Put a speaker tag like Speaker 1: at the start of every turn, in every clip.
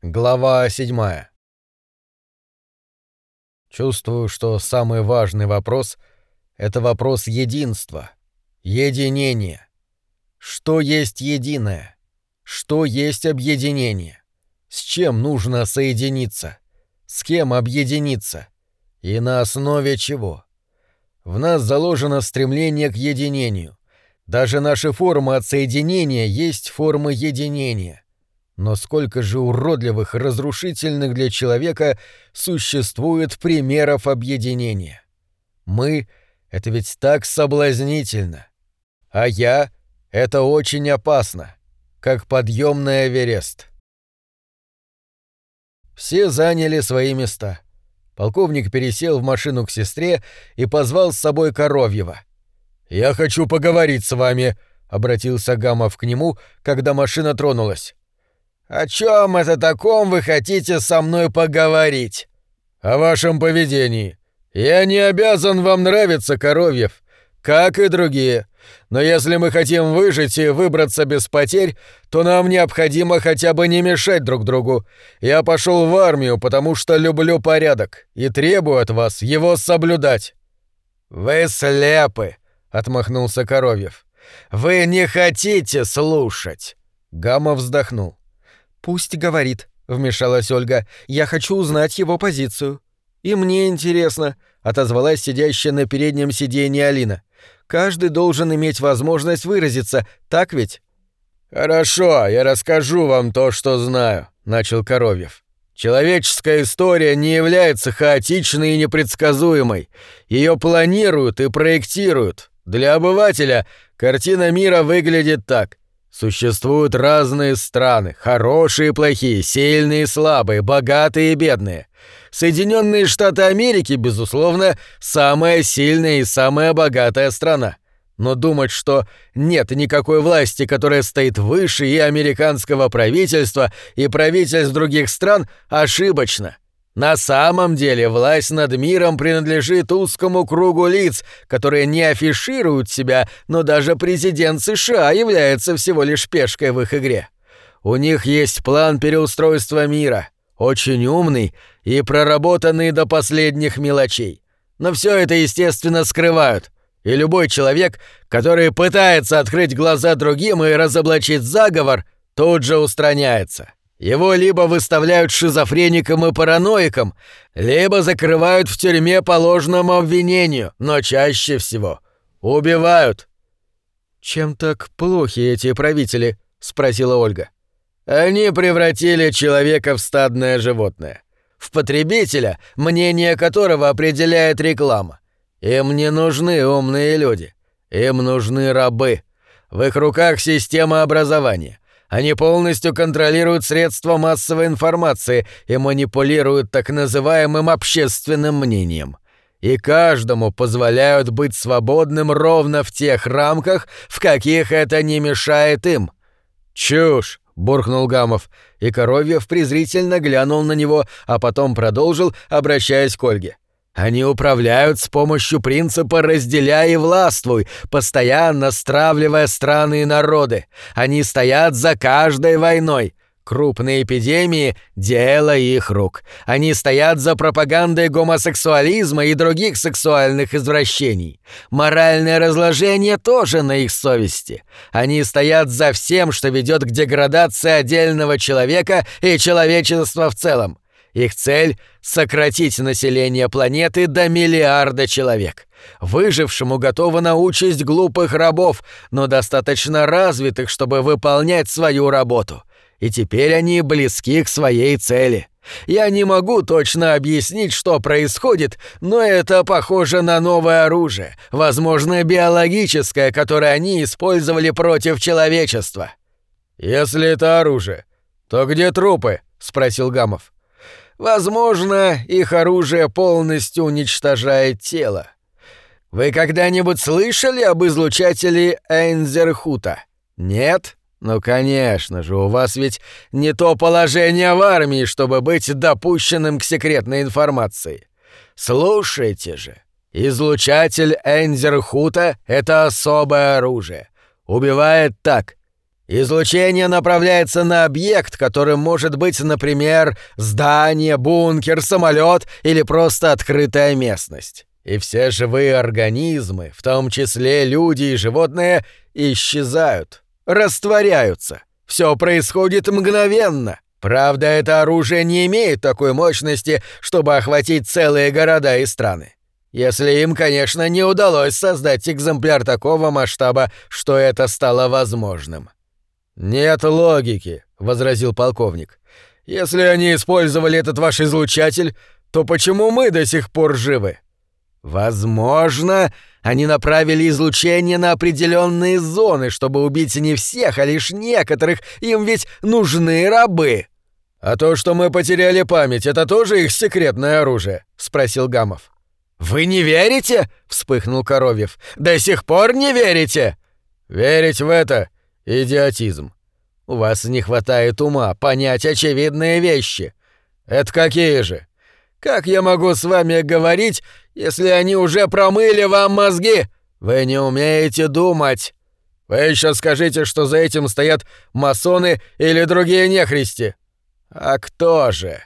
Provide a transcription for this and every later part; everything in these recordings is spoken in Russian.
Speaker 1: Глава 7. Чувствую, что самый важный вопрос — это вопрос единства, единения. Что есть единое? Что есть объединение? С чем нужно соединиться? С кем объединиться? И на основе чего? В нас заложено стремление к единению. Даже наши формы отсоединения есть формы единения — но сколько же уродливых, разрушительных для человека существует примеров объединения? Мы — это ведь так соблазнительно. А я — это очень опасно, как подъем на Эверест. Все заняли свои места. Полковник пересел в машину к сестре и позвал с собой Коровьева. «Я хочу поговорить с вами», — обратился Гамов к нему, когда машина тронулась. «О чем это таком вы хотите со мной поговорить?» «О вашем поведении. Я не обязан вам нравиться, Коровьев, как и другие. Но если мы хотим выжить и выбраться без потерь, то нам необходимо хотя бы не мешать друг другу. Я пошел в армию, потому что люблю порядок и требую от вас его соблюдать». «Вы слепы», — отмахнулся Коровьев. «Вы не хотите слушать». Гамма вздохнул.
Speaker 2: «Пусть говорит», — вмешалась Ольга. «Я хочу узнать его позицию». «И мне интересно», — отозвалась сидящая на переднем сиденье Алина. «Каждый должен иметь возможность выразиться, так ведь?»
Speaker 1: «Хорошо, я расскажу вам то, что знаю», — начал Коровьев. Человеческая история не является хаотичной и непредсказуемой. Ее планируют и проектируют. Для обывателя картина мира выглядит так. Существуют разные страны, хорошие и плохие, сильные и слабые, богатые и бедные. Соединенные Штаты Америки, безусловно, самая сильная и самая богатая страна. Но думать, что нет никакой власти, которая стоит выше и американского правительства, и правительств других стран, ошибочно. На самом деле власть над миром принадлежит узкому кругу лиц, которые не афишируют себя, но даже президент США является всего лишь пешкой в их игре. У них есть план переустройства мира, очень умный и проработанный до последних мелочей. Но все это, естественно, скрывают. И любой человек, который пытается открыть глаза другим и разоблачить заговор, тут же устраняется. Его либо выставляют шизофреником и параноиком, либо закрывают в тюрьме по ложному обвинению, но чаще всего убивают.
Speaker 2: «Чем так плохи эти правители?» — спросила Ольга.
Speaker 1: «Они превратили человека в стадное животное, в потребителя, мнение которого определяет реклама. Им не нужны умные люди, им нужны рабы. В их руках система образования». Они полностью контролируют средства массовой информации и манипулируют так называемым общественным мнением. И каждому позволяют быть свободным ровно в тех рамках, в каких это не мешает им. «Чушь!» — буркнул Гамов, и Коровьев презрительно глянул на него, а потом продолжил, обращаясь к Ольге. Они управляют с помощью принципа «разделяй и властвуй», постоянно стравливая страны и народы. Они стоят за каждой войной. Крупные эпидемии – дело их рук. Они стоят за пропагандой гомосексуализма и других сексуальных извращений. Моральное разложение тоже на их совести. Они стоят за всем, что ведет к деградации отдельного человека и человечества в целом. Их цель — сократить население планеты до миллиарда человек. Выжившему готова на участь глупых рабов, но достаточно развитых, чтобы выполнять свою работу. И теперь они близки к своей цели. Я не могу точно объяснить, что происходит, но это похоже на новое оружие, возможно, биологическое, которое они использовали против человечества. «Если это оружие, то где трупы?» — спросил Гамов. Возможно, их оружие полностью уничтожает тело. Вы когда-нибудь слышали об излучателе Эйнзерхута? Нет? Ну, конечно же, у вас ведь не то положение в армии, чтобы быть допущенным к секретной информации. Слушайте же. Излучатель Эйнзерхута — это особое оружие. Убивает так. Излучение направляется на объект, которым может быть, например, здание, бункер, самолет или просто открытая местность. И все живые организмы, в том числе люди и животные, исчезают, растворяются. Все происходит мгновенно. Правда, это оружие не имеет такой мощности, чтобы охватить целые города и страны. Если им, конечно, не удалось создать экземпляр такого масштаба, что это стало возможным. «Нет логики», — возразил полковник. «Если они использовали этот ваш излучатель, то почему мы до сих пор живы?» «Возможно, они направили излучение на определенные зоны, чтобы убить не всех, а лишь некоторых, им ведь нужны рабы». «А то, что мы потеряли память, это тоже их секретное оружие?» — спросил Гамов. «Вы не верите?» — вспыхнул Коровьев. «До сих пор не верите?» «Верить в это — идиотизм. У вас не хватает ума понять очевидные вещи. Это какие же? Как я могу с вами говорить, если они уже промыли вам мозги? Вы не умеете думать. Вы еще скажите, что за этим стоят масоны или другие нехристи. А кто же?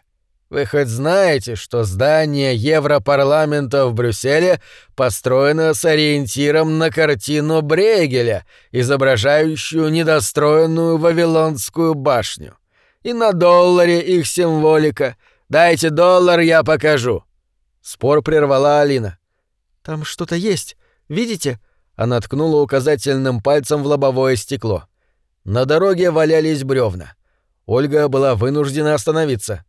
Speaker 1: Вы хоть знаете, что здание Европарламента в Брюсселе построено с ориентиром на картину Брейгеля, изображающую недостроенную Вавилонскую башню? И на долларе их символика. Дайте доллар, я покажу. Спор прервала Алина.
Speaker 2: Там что-то есть. Видите?
Speaker 1: Она ткнула указательным пальцем в лобовое стекло. На дороге валялись бревна. Ольга была вынуждена остановиться.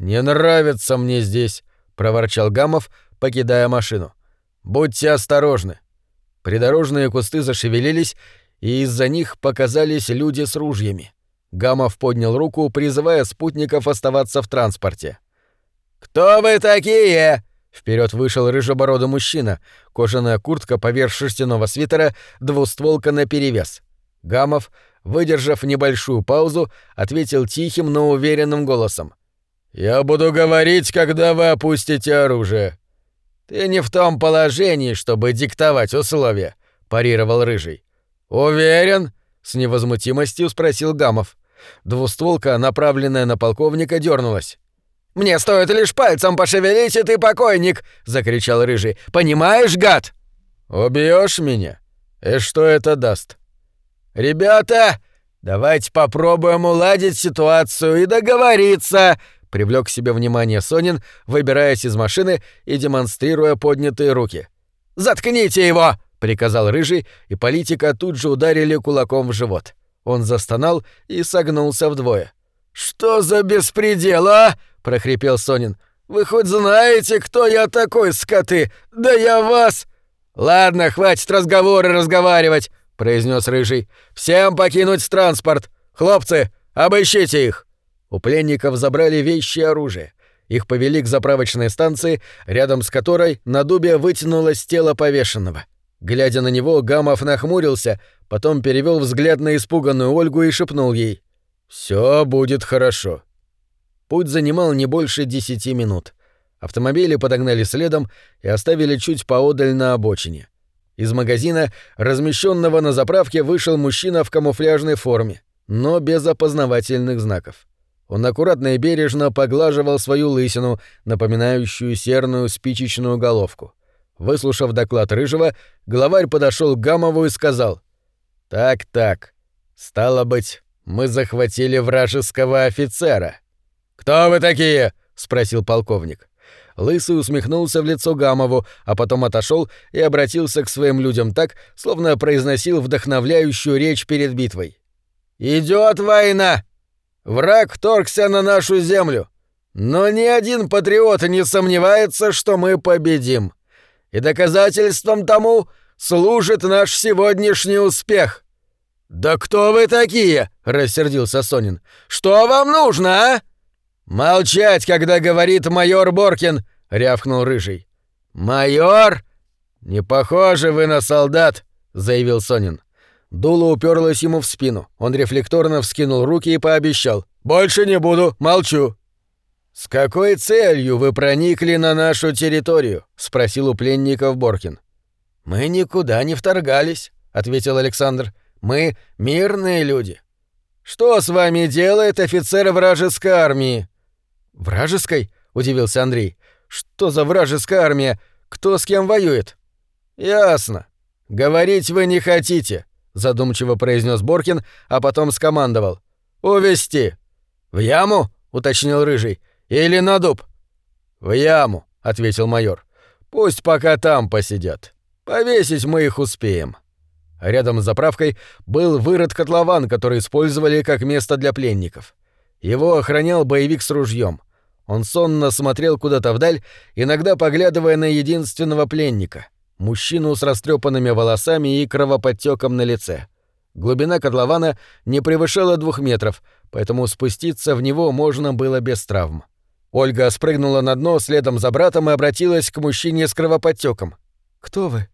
Speaker 1: «Не нравится мне здесь», — проворчал Гамов, покидая машину. «Будьте осторожны». Придорожные кусты зашевелились, и из-за них показались люди с ружьями. Гамов поднял руку, призывая спутников оставаться в транспорте. «Кто вы такие?» Вперед вышел рыжебородый мужчина, кожаная куртка поверх шерстяного свитера, двустволка наперевес. Гамов, выдержав небольшую паузу, ответил тихим, но уверенным голосом. «Я буду говорить, когда вы опустите оружие». «Ты не в том положении, чтобы диктовать условия», — парировал Рыжий. «Уверен?» — с невозмутимостью спросил Гамов. Двустволка, направленная на полковника, дернулась. «Мне стоит лишь пальцем пошевелить, и ты покойник!» — закричал Рыжий. «Понимаешь, гад?» «Убьешь меня? И что это даст?» «Ребята, давайте попробуем уладить ситуацию и договориться!» Привлек к себе внимание Сонин, выбираясь из машины и демонстрируя поднятые руки. «Заткните его!» — приказал Рыжий, и политика тут же ударили кулаком в живот. Он застонал и согнулся вдвое. «Что за беспредел, а?» — прохрипел Сонин. «Вы хоть знаете, кто я такой, скоты? Да я вас...» «Ладно, хватит разговоры разговаривать», — произнес Рыжий. «Всем покинуть транспорт. Хлопцы, обыщите их». У пленников забрали вещи и оружие. Их повели к заправочной станции, рядом с которой на дубе вытянулось тело повешенного. Глядя на него, Гамов нахмурился, потом перевел взгляд на испуганную Ольгу и шепнул ей «Все будет хорошо». Путь занимал не больше десяти минут. Автомобили подогнали следом и оставили чуть поодаль на обочине. Из магазина, размещенного на заправке, вышел мужчина в камуфляжной форме, но без опознавательных знаков. Он аккуратно и бережно поглаживал свою лысину, напоминающую серную спичечную головку. Выслушав доклад Рыжего, главарь подошел к Гамову и сказал «Так-так, стало быть, мы захватили вражеского офицера». «Кто вы такие?» — спросил полковник. Лысый усмехнулся в лицо Гамову, а потом отошел и обратился к своим людям так, словно произносил вдохновляющую речь перед битвой. «Идет война! Враг торгся на нашу землю, но ни один патриот не сомневается, что мы победим. И доказательством тому служит наш сегодняшний успех. Да кто вы такие? рассердился Сонин. Что вам нужно, а? Молчать, когда говорит майор Боркин, рявкнул рыжий. Майор? Не похоже вы на солдат, заявил Сонин. Дуло уперлось ему в спину. Он рефлекторно вскинул руки и пообещал. «Больше не буду, молчу». «С какой целью вы проникли на нашу территорию?» — спросил у пленников Боркин. «Мы никуда не вторгались», — ответил Александр. Мы мирные люди. Что с вами делает офицер вражеской армии?
Speaker 2: Вражеской? удивился Андрей. Что за вражеская армия? Кто с кем воюет?
Speaker 1: Ясно. Говорить вы не хотите, задумчиво произнес Боркин, а потом скомандовал. Увести. В яму? уточнил рыжий. Или на дуб? В яму, ответил майор. Пусть пока там посидят. Повесить мы их успеем. Рядом с заправкой был вырод-котлован, который использовали как место для пленников. Его охранял боевик с ружьем. Он сонно смотрел куда-то вдаль, иногда поглядывая на единственного пленника — мужчину с растрепанными волосами и кровоподтеком на лице. Глубина котлована не превышала двух метров, поэтому спуститься в него можно было без травм. Ольга спрыгнула на дно следом за братом и обратилась к мужчине с кровоподтеком.
Speaker 2: «Кто вы?»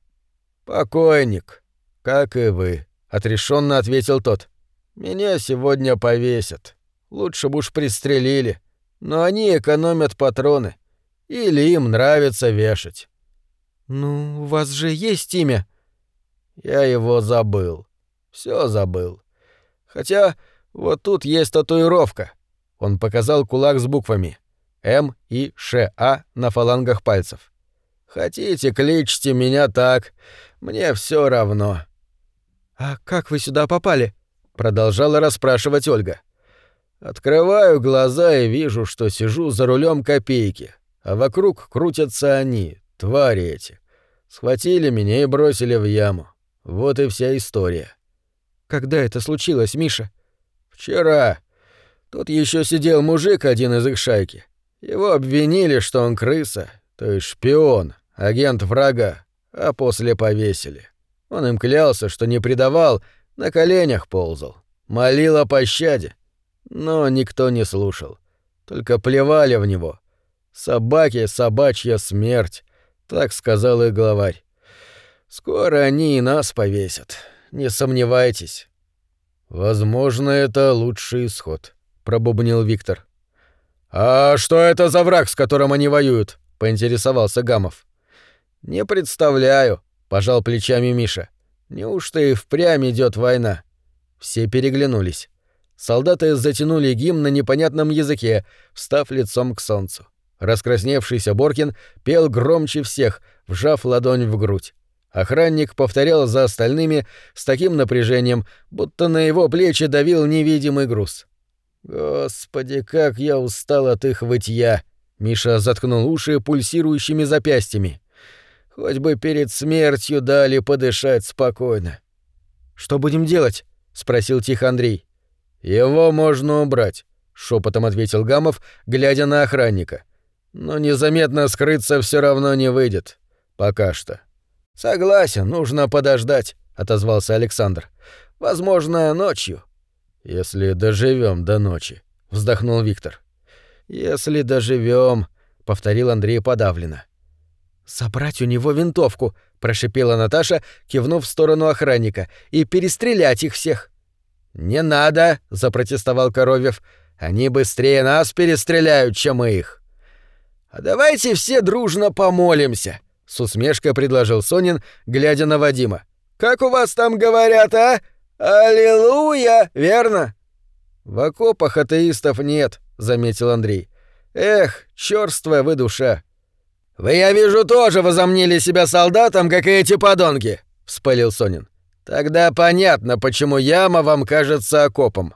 Speaker 1: «Покойник, как и вы», — отрешенно ответил тот. «Меня сегодня повесят. Лучше бы уж пристрелили но они экономят патроны. Или им нравится вешать.
Speaker 2: «Ну, у вас же есть имя?»
Speaker 1: «Я его забыл. Все забыл. Хотя вот тут есть татуировка». Он показал кулак с буквами «М» и «Ш», «А» на фалангах пальцев. «Хотите, кличьте меня так. Мне все равно».
Speaker 2: «А как вы сюда попали?» — продолжала расспрашивать Ольга.
Speaker 1: Открываю глаза и вижу, что сижу за рулем копейки, а вокруг крутятся они, твари эти. Схватили меня и бросили в яму. Вот и вся история.
Speaker 2: Когда это случилось, Миша?
Speaker 1: Вчера. Тут еще сидел мужик один из их шайки. Его обвинили, что он крыса, то есть шпион, агент врага, а после повесили. Он им клялся, что не предавал, на коленях ползал. Молил о пощаде. Но никто не слушал. Только плевали в него. Собаки — собачья смерть, так сказал их главарь. Скоро они и нас повесят, не сомневайтесь. Возможно, это лучший исход, пробубнил Виктор. А что это за враг, с которым они воюют? поинтересовался Гамов. Не представляю, пожал плечами Миша. Неужто и впрямь идет война? Все переглянулись. Солдаты затянули гимн на непонятном языке, встав лицом к солнцу. Раскрасневшийся Боркин пел громче всех, вжав ладонь в грудь. Охранник повторял за остальными с таким напряжением, будто на его плечи давил невидимый груз. «Господи, как я устал от их вытья!» Миша заткнул уши пульсирующими запястьями. «Хоть бы перед смертью дали подышать спокойно».
Speaker 2: «Что будем делать?» — спросил тихо Андрей.
Speaker 1: «Его можно убрать», — шепотом ответил Гамов, глядя на охранника. «Но незаметно скрыться все равно не выйдет. Пока что». «Согласен, нужно подождать», — отозвался Александр. «Возможно, ночью». «Если доживем до ночи», — вздохнул Виктор. «Если доживем», — повторил Андрей подавленно.
Speaker 2: «Собрать у него винтовку», — прошипела Наташа, кивнув в сторону охранника, — «и перестрелять их всех».
Speaker 1: «Не надо!» — запротестовал Коровьев. «Они быстрее нас перестреляют, чем мы их». «А давайте все дружно помолимся», — с усмешкой предложил Сонин, глядя на Вадима. «Как у вас там говорят, а? Аллилуйя, верно?» «В окопах атеистов нет», — заметил Андрей. «Эх, чёрствая вы душа». «Вы, я вижу, тоже возомнили себя солдатом, как и эти подонки», — вспылил Сонин. Тогда понятно, почему яма вам кажется окопом.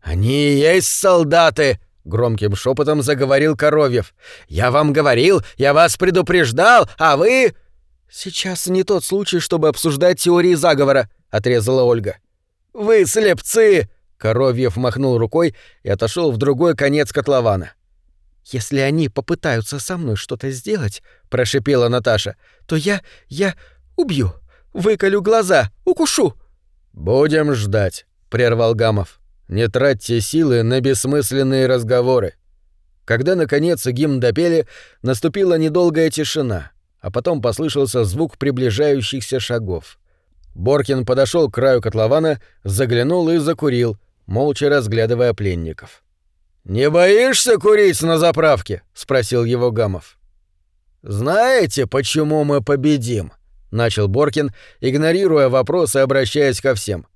Speaker 1: Они есть солдаты, громким шепотом заговорил Коровьев. Я вам говорил, я вас предупреждал, а вы
Speaker 2: Сейчас не тот случай, чтобы обсуждать теории заговора, отрезала Ольга.
Speaker 1: Вы слепцы, Коровьев махнул рукой и отошел в другой конец котлована.
Speaker 2: Если они попытаются со мной что-то сделать, прошипела Наташа, то я я убью. Выколю глаза, укушу!»
Speaker 1: «Будем ждать», — прервал Гамов. «Не тратьте силы на бессмысленные разговоры». Когда, наконец, гимн допели, наступила недолгая тишина, а потом послышался звук приближающихся шагов. Боркин подошел к краю котлована, заглянул и закурил, молча разглядывая пленников. «Не боишься курить на заправке?» — спросил его Гамов. «Знаете, почему мы победим?» начал Боркин, игнорируя вопрос и обращаясь ко всем.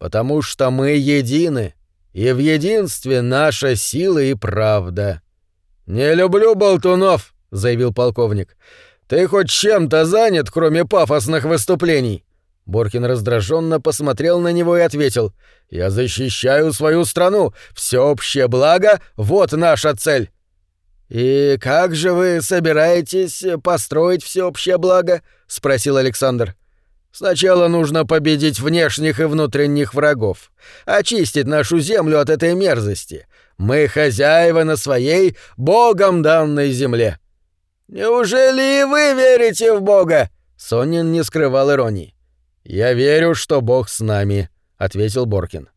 Speaker 1: Потому что мы едины, и в единстве наша сила и правда. «Не люблю болтунов», — заявил полковник. «Ты хоть чем-то занят, кроме пафосных выступлений?» Боркин раздраженно посмотрел на него и ответил. «Я защищаю свою страну. Всеобщее благо — вот наша цель». «И как же вы собираетесь построить всеобщее благо?» — спросил Александр. «Сначала нужно победить внешних и внутренних врагов, очистить нашу землю от этой мерзости, мы хозяева на своей, богом данной земле». «Неужели и вы верите в бога?» Сонин не скрывал иронии. «Я верю, что бог с нами», — ответил Боркин.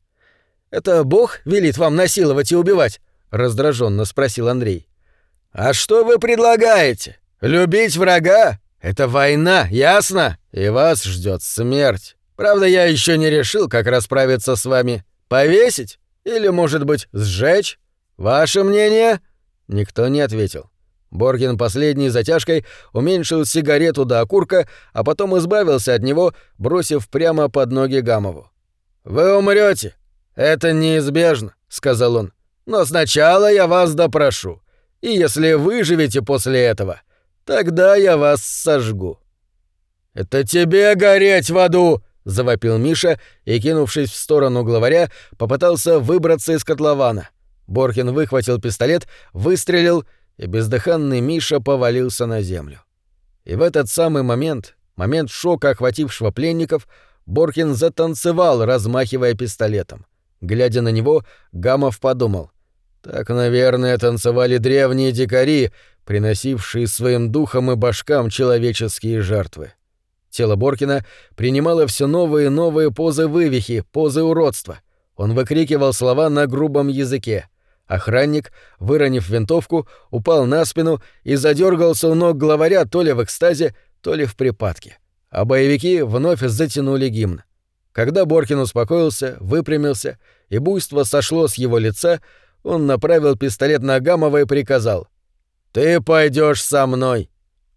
Speaker 1: «Это бог велит вам насиловать и убивать?» — раздраженно спросил Андрей. «А что вы предлагаете? Любить врага? Это война, ясно? И вас ждет смерть. Правда, я еще не решил, как расправиться с вами. Повесить? Или, может быть, сжечь? Ваше мнение?» Никто не ответил. Боргин последней затяжкой уменьшил сигарету до окурка, а потом избавился от него, бросив прямо под ноги Гамову. «Вы умрете. Это неизбежно», — сказал он. «Но сначала я вас допрошу. И если выживете после этого, тогда я вас сожгу». «Это тебе гореть в аду!» — завопил Миша и, кинувшись в сторону главаря, попытался выбраться из котлована. Боркин выхватил пистолет, выстрелил, и бездыханный Миша повалился на землю. И в этот самый момент, момент шока, охватившего пленников, Боркин затанцевал, размахивая пистолетом. Глядя на него, Гамов подумал. Так, наверное, танцевали древние дикари, приносившие своим духом и башкам человеческие жертвы. Тело Боркина принимало все новые и новые позы вывихи, позы уродства. Он выкрикивал слова на грубом языке. Охранник, выронив винтовку, упал на спину и задергался у ног главаря то ли в экстазе, то ли в припадке. А боевики вновь затянули гимн. Когда Боркин успокоился, выпрямился, и буйство сошло с его лица, он направил пистолет на Гамова и приказал. «Ты пойдешь со мной!»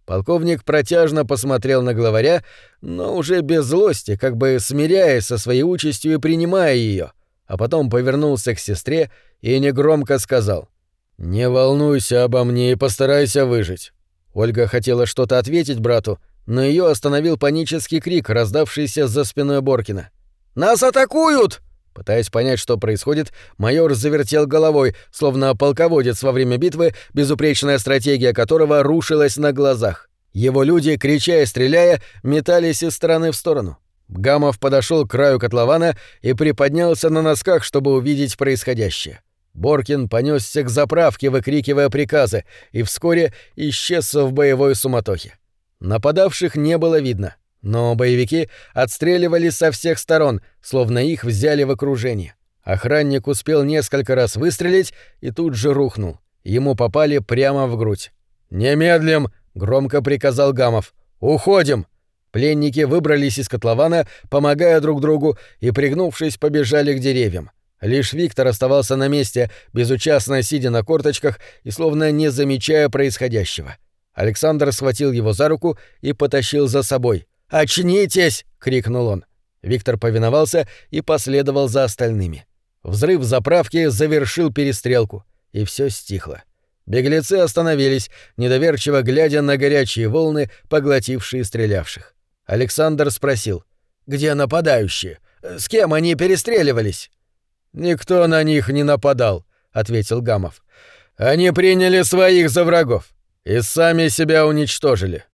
Speaker 1: Полковник протяжно посмотрел на главаря, но уже без злости, как бы смиряясь со своей участью и принимая ее, а потом повернулся к сестре и негромко сказал «Не волнуйся обо мне и постарайся выжить». Ольга хотела что-то ответить брату, но ее остановил панический крик, раздавшийся за спиной Боркина. «Нас атакуют!» Пытаясь понять, что происходит, майор завертел головой, словно полководец во время битвы, безупречная стратегия которого рушилась на глазах. Его люди, крича и стреляя, метались из стороны в сторону. Гамов подошел к краю котлована и приподнялся на носках, чтобы увидеть происходящее. Боркин понесся к заправке, выкрикивая приказы, и вскоре исчез в боевой суматохе. Нападавших не было видно. Но боевики отстреливали со всех сторон, словно их взяли в окружение. Охранник успел несколько раз выстрелить и тут же рухнул. Ему попали прямо в грудь. «Немедлим!» — громко приказал Гамов. «Уходим!» Пленники выбрались из котлована, помогая друг другу, и, пригнувшись, побежали к деревьям. Лишь Виктор оставался на месте, безучастно сидя на корточках и словно не замечая происходящего. Александр схватил его за руку и потащил за собой. «Очнитесь!» — крикнул он. Виктор повиновался и последовал за остальными. Взрыв заправки завершил перестрелку, и все стихло. Беглецы остановились, недоверчиво глядя на горячие волны, поглотившие стрелявших. Александр спросил, «Где нападающие? С кем они перестреливались?» «Никто на них не нападал», — ответил Гамов. «Они приняли своих за врагов и сами себя уничтожили.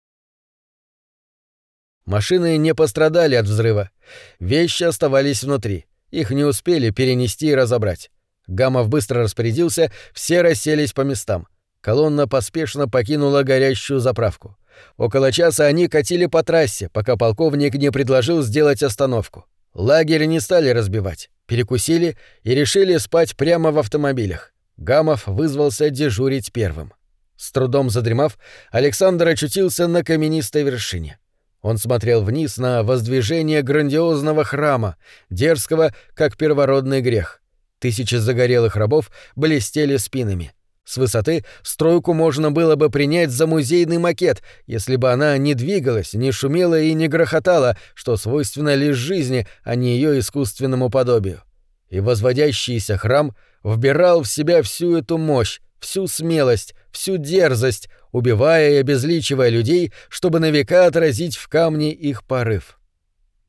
Speaker 1: Машины не пострадали от взрыва. Вещи оставались внутри. Их не успели перенести и разобрать. Гамов быстро распорядился, все расселись по местам. Колонна поспешно покинула горящую заправку. Около часа они катили по трассе, пока полковник не предложил сделать остановку. Лагерь не стали разбивать, перекусили и решили спать прямо в автомобилях. Гамов вызвался дежурить первым. С трудом задремав, Александр очутился на каменистой вершине. Он смотрел вниз на воздвижение грандиозного храма, дерзкого, как первородный грех. Тысячи загорелых рабов блестели спинами.
Speaker 2: С высоты стройку можно было бы принять за музейный макет, если бы она не двигалась, не шумела и не грохотала, что свойственно лишь жизни, а не ее искусственному подобию. И возводящийся храм вбирал в себя всю эту мощь, всю смелость, всю дерзость, убивая и обезличивая людей, чтобы на века отразить в камне их порыв.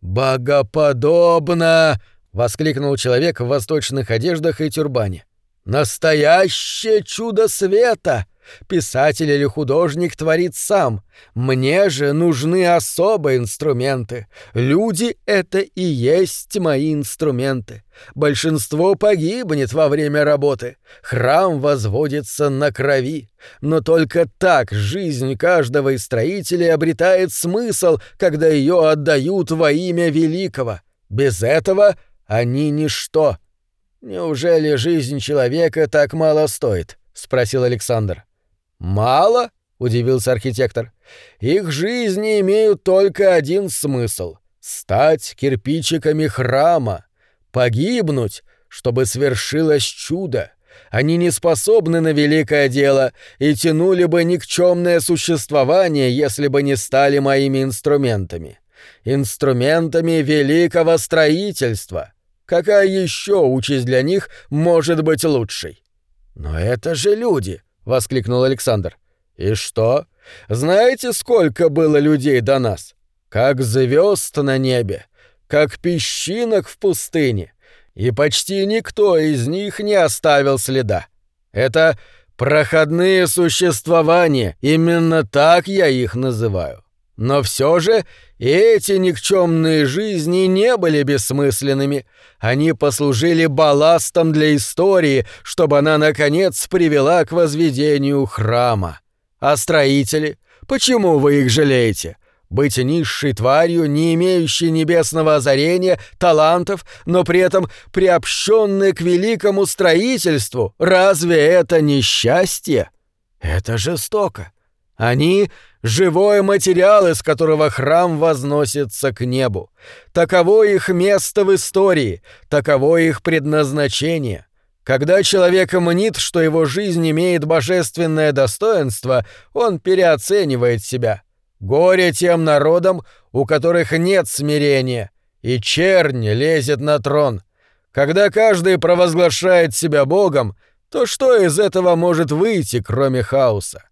Speaker 2: «Богоподобно!» — воскликнул человек в восточных одеждах и тюрбане. Настоящее чудо света! Писатель или художник творит сам. Мне же нужны особые инструменты. Люди — это и есть мои инструменты. Большинство погибнет во время работы. Храм возводится на крови. Но только так жизнь каждого из строителей обретает смысл, когда ее отдают во имя великого. Без этого они ничто. «Неужели жизнь человека так мало стоит?» — спросил Александр. «Мало?» — удивился архитектор. «Их жизни имеют только один смысл — стать кирпичиками храма, погибнуть, чтобы свершилось чудо. Они не способны на великое дело и тянули бы никчемное существование, если бы не стали моими инструментами. Инструментами великого строительства». Какая еще участь для них может быть лучшей? Но это же люди, воскликнул Александр. И что? Знаете, сколько было людей до нас? Как звезд на небе, как песчинок в пустыне. И почти никто из них не оставил следа. Это проходные существования, именно так я их называю. Но все же эти никчемные жизни не были бессмысленными. Они послужили балластом для истории, чтобы она, наконец, привела к возведению храма. А строители? Почему вы их жалеете? Быть низшей тварью, не имеющей небесного озарения, талантов, но при этом приобщенной к великому строительству, разве это не счастье? Это жестоко. Они — живой материал, из которого храм возносится к небу. Таково их место в истории, таково их предназначение. Когда человек мнит, что его жизнь имеет божественное достоинство, он переоценивает себя. Горе тем народам, у которых нет смирения, и чернь лезет на трон. Когда каждый провозглашает себя Богом, то что из этого может выйти, кроме хаоса?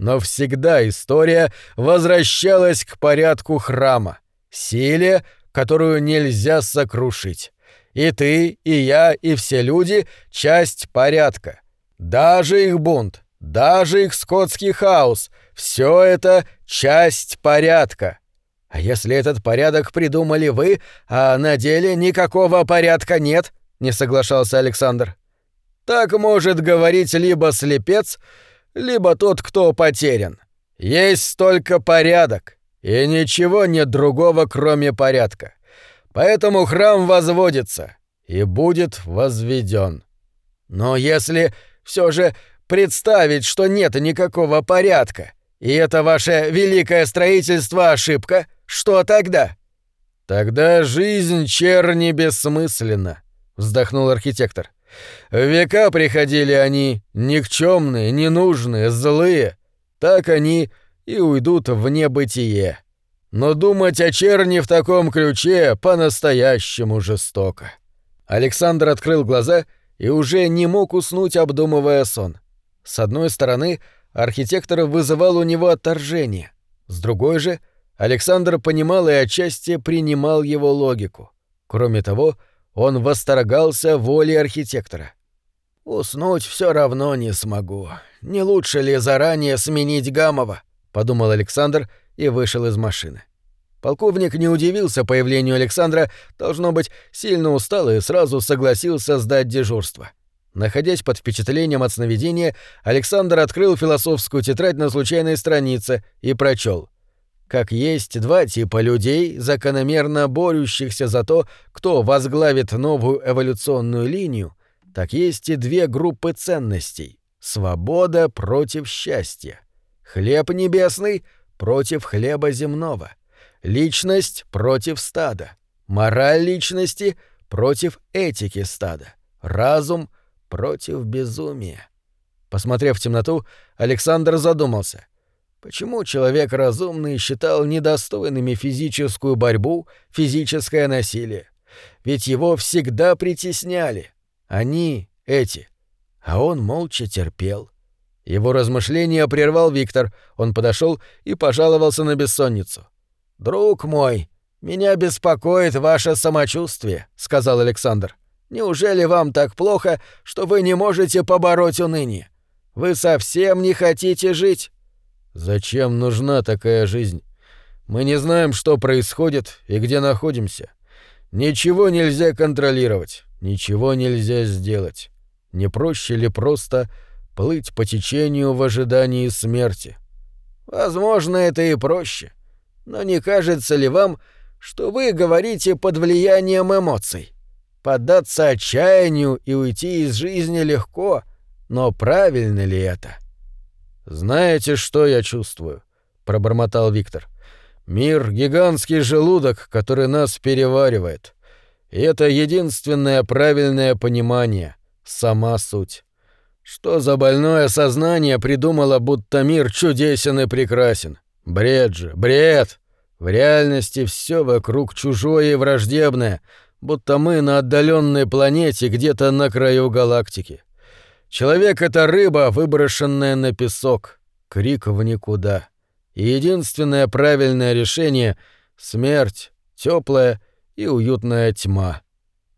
Speaker 2: Но всегда история возвращалась к порядку храма, силе, которую нельзя сокрушить. И ты, и я, и все люди — часть порядка. Даже их бунт, даже их скотский хаос — все это часть порядка. А если этот порядок придумали вы, а на деле никакого порядка нет, — не соглашался Александр. Так может говорить либо слепец, либо тот, кто потерян. Есть только порядок, и ничего нет другого, кроме порядка. Поэтому храм возводится и будет возведен. Но если все же представить, что нет никакого порядка, и это ваше великое строительство ошибка, что тогда? Тогда жизнь черни бессмысленна, вздохнул архитектор. Века приходили они никчемные, ненужные, злые. Так они и уйдут в небытие. Но думать о черни в таком ключе по-настоящему жестоко. Александр открыл глаза и уже не мог уснуть, обдумывая сон. С одной стороны, архитектор вызывал у него отторжение. С другой же, Александр понимал и отчасти принимал его логику. Кроме того, он восторгался волей архитектора. «Уснуть все равно не смогу. Не лучше ли заранее сменить Гамова?» — подумал Александр и вышел из машины. Полковник не удивился появлению Александра, должно быть, сильно устал и сразу согласился сдать дежурство. Находясь под впечатлением от сновидения, Александр открыл философскую тетрадь на случайной странице и прочел: как есть два типа людей, закономерно борющихся за то, кто возглавит новую эволюционную линию, так есть и две группы ценностей — свобода против счастья, хлеб небесный против хлеба земного, личность против стада, мораль личности против этики стада, разум против безумия.
Speaker 1: Посмотрев в темноту, Александр задумался. Почему человек разумный считал недостойными физическую борьбу, физическое насилие? Ведь его всегда притесняли. Они, эти. А он молча терпел. Его размышления прервал Виктор. Он подошел и пожаловался на бессонницу. «Друг мой, меня беспокоит ваше самочувствие», — сказал Александр. «Неужели вам так плохо, что вы не можете побороть уныние? Вы совсем не хотите жить?»
Speaker 2: «Зачем нужна такая жизнь? Мы не знаем, что происходит и где находимся. Ничего нельзя контролировать, ничего нельзя сделать. Не проще ли просто плыть по течению в ожидании смерти?»
Speaker 1: «Возможно, это и проще. Но не кажется ли вам, что вы говорите под влиянием эмоций? Поддаться отчаянию и уйти из жизни легко, но правильно ли это?»
Speaker 2: «Знаете, что я чувствую?» — пробормотал Виктор. «Мир — гигантский желудок, который нас переваривает. И это единственное правильное понимание, сама суть. Что за больное сознание придумало, будто мир чудесен и прекрасен? Бред же, бред! В реальности все вокруг чужое и враждебное, будто мы на отдаленной планете где-то на краю галактики. Человек — это рыба, выброшенная на песок. Крик в никуда. И единственное правильное решение — смерть, теплая и уютная тьма.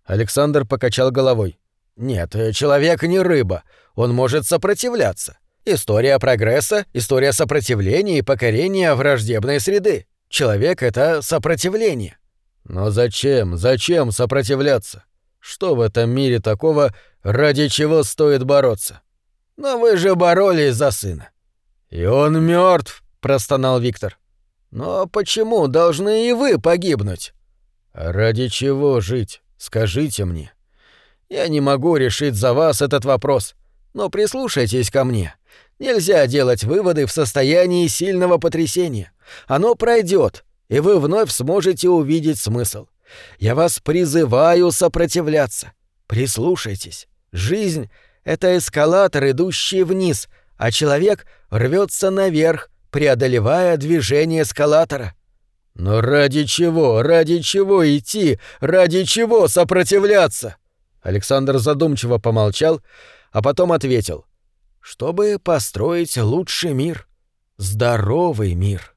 Speaker 2: Александр покачал головой. «Нет, человек не рыба. Он может сопротивляться. История прогресса, история сопротивления и покорения враждебной среды. Человек — это сопротивление». «Но зачем, зачем сопротивляться? Что в этом мире такого, ради чего стоит бороться?
Speaker 1: Но вы же боролись за сына.
Speaker 2: И он мертв, простонал Виктор.
Speaker 1: Но почему должны и вы погибнуть?
Speaker 2: ради чего жить? Скажите мне.
Speaker 1: Я не могу решить за вас этот вопрос, но прислушайтесь ко мне. Нельзя делать выводы в состоянии сильного потрясения. Оно пройдет, и вы вновь сможете увидеть смысл. Я вас призываю сопротивляться. Прислушайтесь. Жизнь — это эскалатор, идущий вниз, а человек рвется наверх, преодолевая движение эскалатора.
Speaker 2: Но ради чего, ради чего идти, ради чего сопротивляться?
Speaker 1: Александр задумчиво помолчал, а потом ответил. Чтобы построить лучший мир. Здоровый мир.